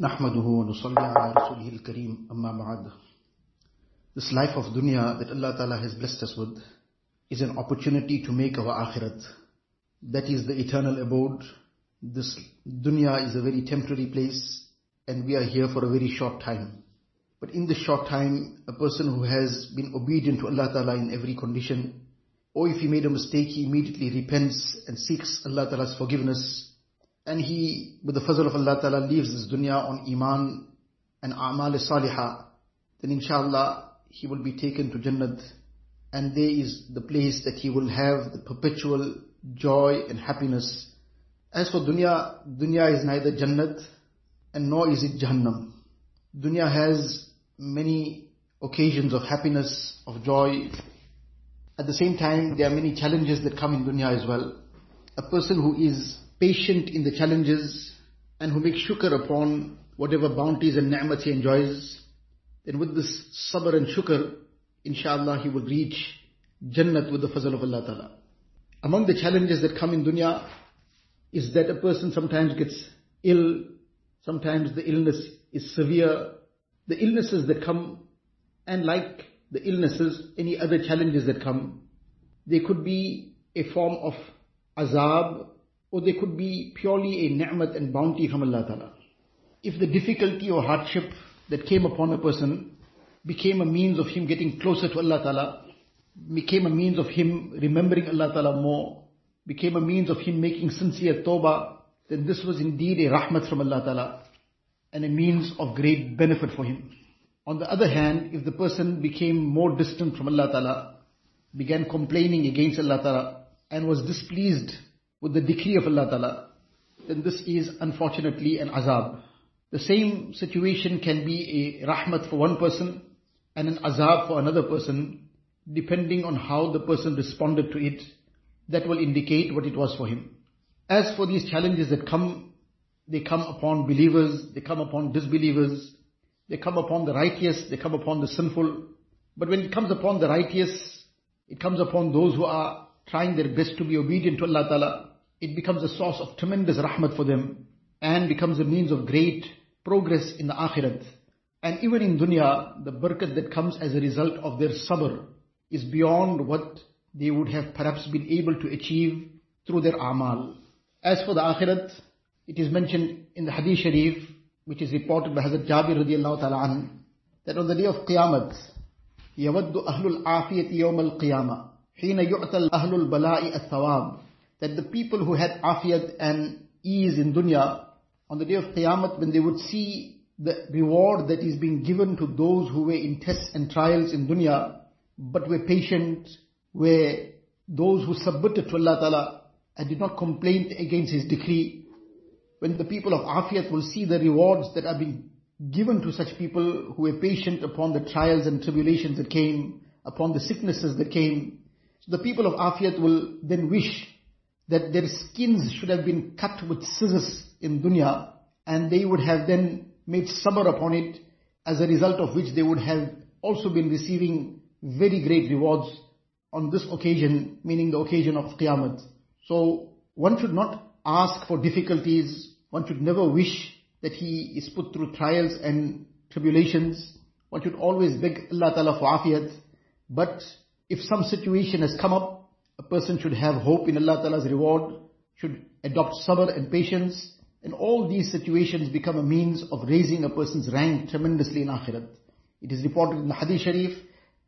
نحمده ونصلي على رسوله الكريم أما بعد This life of dunya that Allah Ta'ala has blessed us with is an opportunity to make our akhirat. That is the eternal abode. This dunya is a very temporary place and we are here for a very short time. But in this short time, a person who has been obedient to Allah Ta'ala in every condition, or if he made a mistake, he immediately repents and seeks Allah Ta'ala's forgiveness. and he, with the fazl of Allah Ta'ala, leaves this dunya on iman and amal salihah. Then inshallah, he will be taken to Jannat. And there is the place that he will have the perpetual joy and happiness. As for dunya, dunya is neither Jannat and nor is it Jahannam. Dunya has many occasions of happiness, of joy. At the same time, there are many challenges that come in dunya as well. A person who is patient in the challenges and who makes shukr upon whatever bounties and ni'mat he enjoys, then with this sabr and shukr, inshallah he will reach Jannat with the fazl of Allah Ta'ala. Among the challenges that come in dunya is that a person sometimes gets ill, sometimes the illness is severe. The illnesses that come, and like the illnesses, any other challenges that come, they could be a form of azab, or they could be purely a ni'mat and bounty from Allah Ta'ala. If the difficulty or hardship that came upon a person became a means of him getting closer to Allah Ta'ala, became a means of him remembering Allah Ta'ala more, became a means of him making sincere tawbah, then this was indeed a rahmat from Allah Ta'ala and a means of great benefit for him. On the other hand, if the person became more distant from Allah Ta'ala, began complaining against Allah Ta'ala, and was displeased with the decree of Allah Ta'ala, then this is unfortunately an azab. The same situation can be a rahmat for one person and an azab for another person, depending on how the person responded to it. That will indicate what it was for him. As for these challenges that come, they come upon believers, they come upon disbelievers, they come upon the righteous, they come upon the sinful. But when it comes upon the righteous, it comes upon those who are trying their best to be obedient to Allah Ta'ala It becomes a source of tremendous rahmat for them and becomes a means of great progress in the akhirat. And even in dunya, the barakat that comes as a result of their sabr is beyond what they would have perhaps been able to achieve through their amal. As for the akhirat, it is mentioned in the hadith sharif, which is reported by Hazrat Jabir radiallahu ta'ala an, that on the day of Qiyamah, يَوَدُّ أَهْلُ الْعَافِيَةِ يَوْمَ الْقِيَامَةِ حِينَ يُعْتَى أَهْلُ الْبَلَاءِ الثَّوَابِ that the people who had afiyat and ease in dunya, on the day of Qiyamah, when they would see the reward that is being given to those who were in tests and trials in dunya, but were patient, were those who submitted to Allah Ta'ala and did not complain against His decree. When the people of Afiyat will see the rewards that are being given to such people who were patient upon the trials and tribulations that came, upon the sicknesses that came, so the people of Afiyat will then wish that their skins should have been cut with scissors in dunya and they would have then made sabr upon it as a result of which they would have also been receiving very great rewards on this occasion, meaning the occasion of Qiyamah. So one should not ask for difficulties, one should never wish that he is put through trials and tribulations. One should always beg Allah Ta'ala for afiyat. But if some situation has come up, person should have hope in Allah Ta'ala's reward, should adopt sabr and patience, and all these situations become a means of raising a person's rank tremendously in akhirat. It is reported in the Hadith Sharif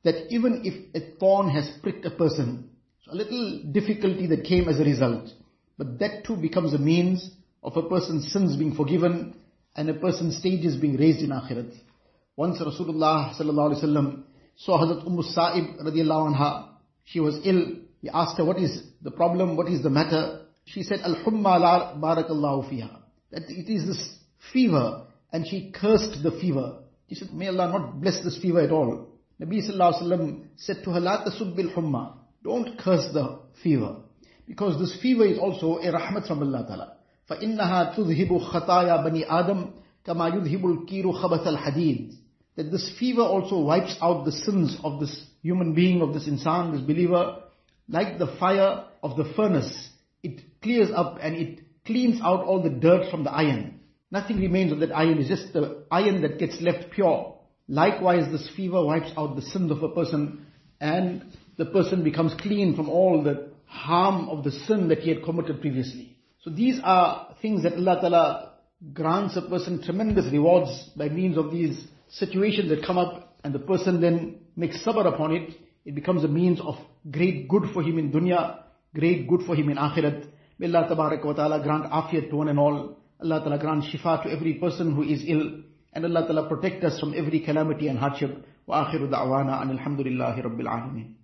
that even if a thorn has pricked a person, so a little difficulty that came as a result, but that too becomes a means of a person's sins being forgiven and a person's stages being raised in akhirat. Once Rasulullah sallallahu alaihi wasallam saw Hazrat Umm Sa'ib radiallahu anha. She was ill. He asked her, what is the problem? What is the matter? She said, Al-Humma la barakallahu fiha. That it is this fever. And she cursed the fever. She said, may Allah not bless this fever at all. Nabi sallallahu alaihi wasallam said to her, La tasubbil humma. Don't curse the fever. Because this fever is also a rahmat from Allah Ta'ala. فَإِنَّهَا تُذْهِبُ خَطَايا بَنِي آدَمْ كَمَا يُذْهِبُ الْكِيرُ خَبَثَ الْحَدِيدِ That this fever also wipes out the sins of this human being, of this insan, this believer, like the fire of the furnace. It clears up and it cleans out all the dirt from the iron. Nothing remains of that iron, it's just the iron that gets left pure. Likewise, this fever wipes out the sins of a person and the person becomes clean from all the harm of the sin that he had committed previously. So these are things that Allah Ta'ala grants a person tremendous rewards by means of these situations that come up and the person then makes sabr upon it. It becomes a means of great good for him in dunya, great good for him in akhirat. May Allah Ta'ala grant afiyat to one and all. Allah Ta'ala grant shifa to every person who is ill. And Allah Ta'ala protect us from every calamity and hardship. Wa akhiru da'wana and alhamdulillahi rabbil alameen.